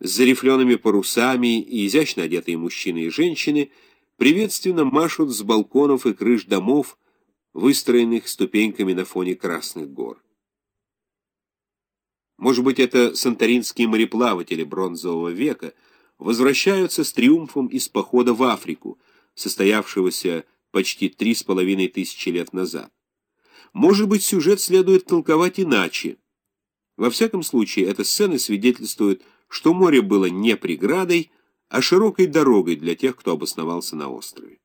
с зарифленными парусами и изящно одетые мужчины и женщины приветственно машут с балконов и крыш домов, выстроенных ступеньками на фоне Красных гор. Может быть, это санторинские мореплаватели бронзового века возвращаются с триумфом из похода в Африку, состоявшегося почти три с половиной тысячи лет назад. Может быть, сюжет следует толковать иначе. Во всяком случае, эта сцена свидетельствует что море было не преградой, а широкой дорогой для тех, кто обосновался на острове.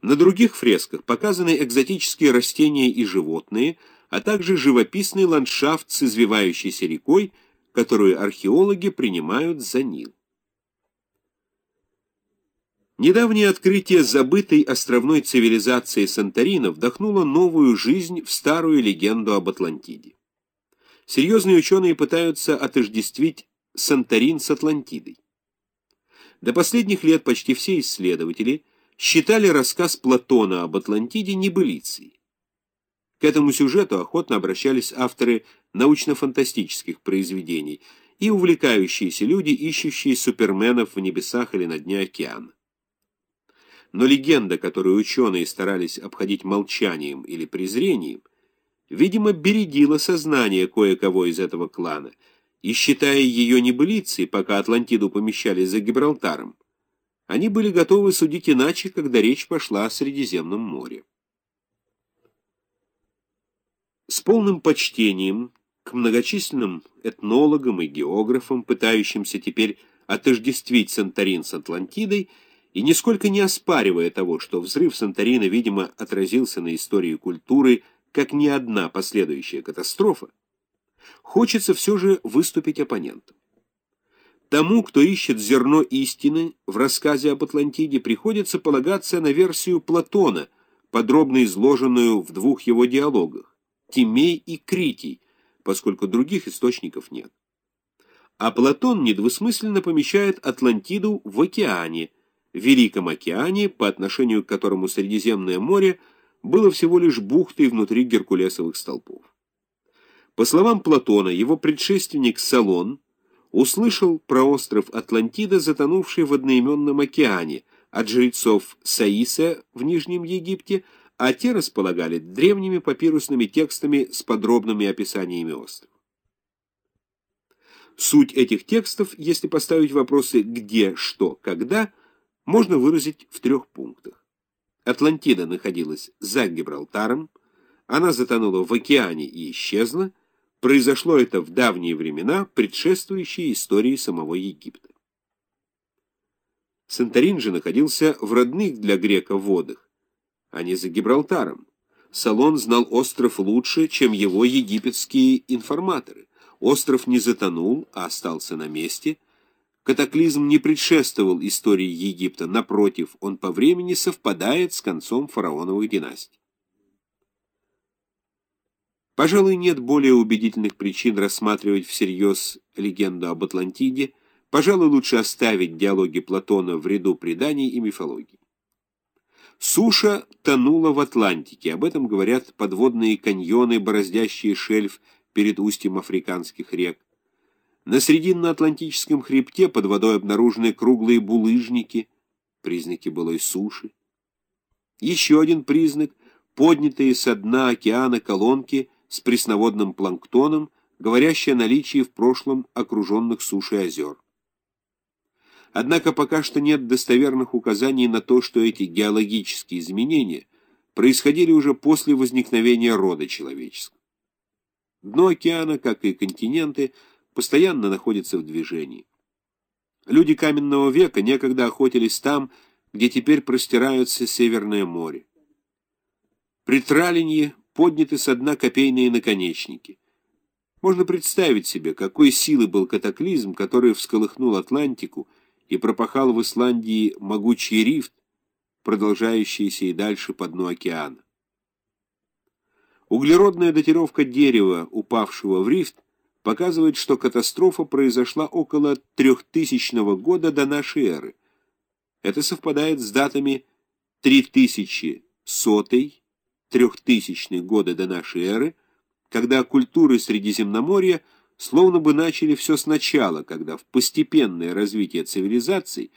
На других фресках показаны экзотические растения и животные, а также живописный ландшафт с извивающейся рекой, которую археологи принимают за Нил. Недавнее открытие забытой островной цивилизации Санторина вдохнуло новую жизнь в старую легенду об Атлантиде. Серьезные ученые пытаются отождествить Санторин с Атлантидой. До последних лет почти все исследователи считали рассказ Платона об Атлантиде небылицей. К этому сюжету охотно обращались авторы научно-фантастических произведений и увлекающиеся люди, ищущие суперменов в небесах или на дне океана. Но легенда, которую ученые старались обходить молчанием или презрением, видимо, бередила сознание кое-кого из этого клана – и считая ее небылицей, пока Атлантиду помещали за Гибралтаром, они были готовы судить иначе, когда речь пошла о Средиземном море. С полным почтением к многочисленным этнологам и географам, пытающимся теперь отождествить Санторин с Атлантидой, и нисколько не оспаривая того, что взрыв Санторина, видимо, отразился на истории культуры, как ни одна последующая катастрофа, хочется все же выступить оппонентом. Тому, кто ищет зерно истины в рассказе об Атлантиде, приходится полагаться на версию Платона, подробно изложенную в двух его диалогах «Тимей» и «Критий», поскольку других источников нет. А Платон недвусмысленно помещает Атлантиду в океане, Великом океане, по отношению к которому Средиземное море было всего лишь бухтой внутри геркулесовых столпов. По словам Платона, его предшественник Салон услышал про остров Атлантида, затонувший в одноименном океане, от жрецов Саиса в Нижнем Египте, а те располагали древними папирусными текстами с подробными описаниями острова. Суть этих текстов, если поставить вопросы «где», «что», «когда», можно выразить в трех пунктах. Атлантида находилась за Гибралтаром, она затонула в океане и исчезла, Произошло это в давние времена, предшествующие истории самого Египта. Санторин же находился в родных для грека водах, а не за Гибралтаром. Салон знал остров лучше, чем его египетские информаторы. Остров не затонул, а остался на месте. Катаклизм не предшествовал истории Египта, напротив, он по времени совпадает с концом фараоновых династий. Пожалуй, нет более убедительных причин рассматривать всерьез легенду об Атлантиде, пожалуй, лучше оставить диалоги Платона в ряду преданий и мифологии. Суша тонула в Атлантике, об этом говорят подводные каньоны, бороздящие шельф перед устьем африканских рек. На Срединно-Атлантическом хребте под водой обнаружены круглые булыжники, признаки былой суши. Еще один признак — поднятые со дна океана колонки — с пресноводным планктоном, говорящий о наличии в прошлом окруженных сушей озер. Однако пока что нет достоверных указаний на то, что эти геологические изменения происходили уже после возникновения рода человеческого. Дно океана, как и континенты, постоянно находится в движении. Люди каменного века некогда охотились там, где теперь простираются Северное море. При Тралинье подняты со дна копейные наконечники. Можно представить себе, какой силы был катаклизм, который всколыхнул Атлантику и пропахал в Исландии могучий рифт, продолжающийся и дальше по дну океана. Углеродная датировка дерева, упавшего в рифт, показывает, что катастрофа произошла около 3000 года до нашей эры. Это совпадает с датами 3100 трехтысячные годы до нашей эры, когда культуры Средиземноморья словно бы начали все сначала, когда в постепенное развитие цивилизаций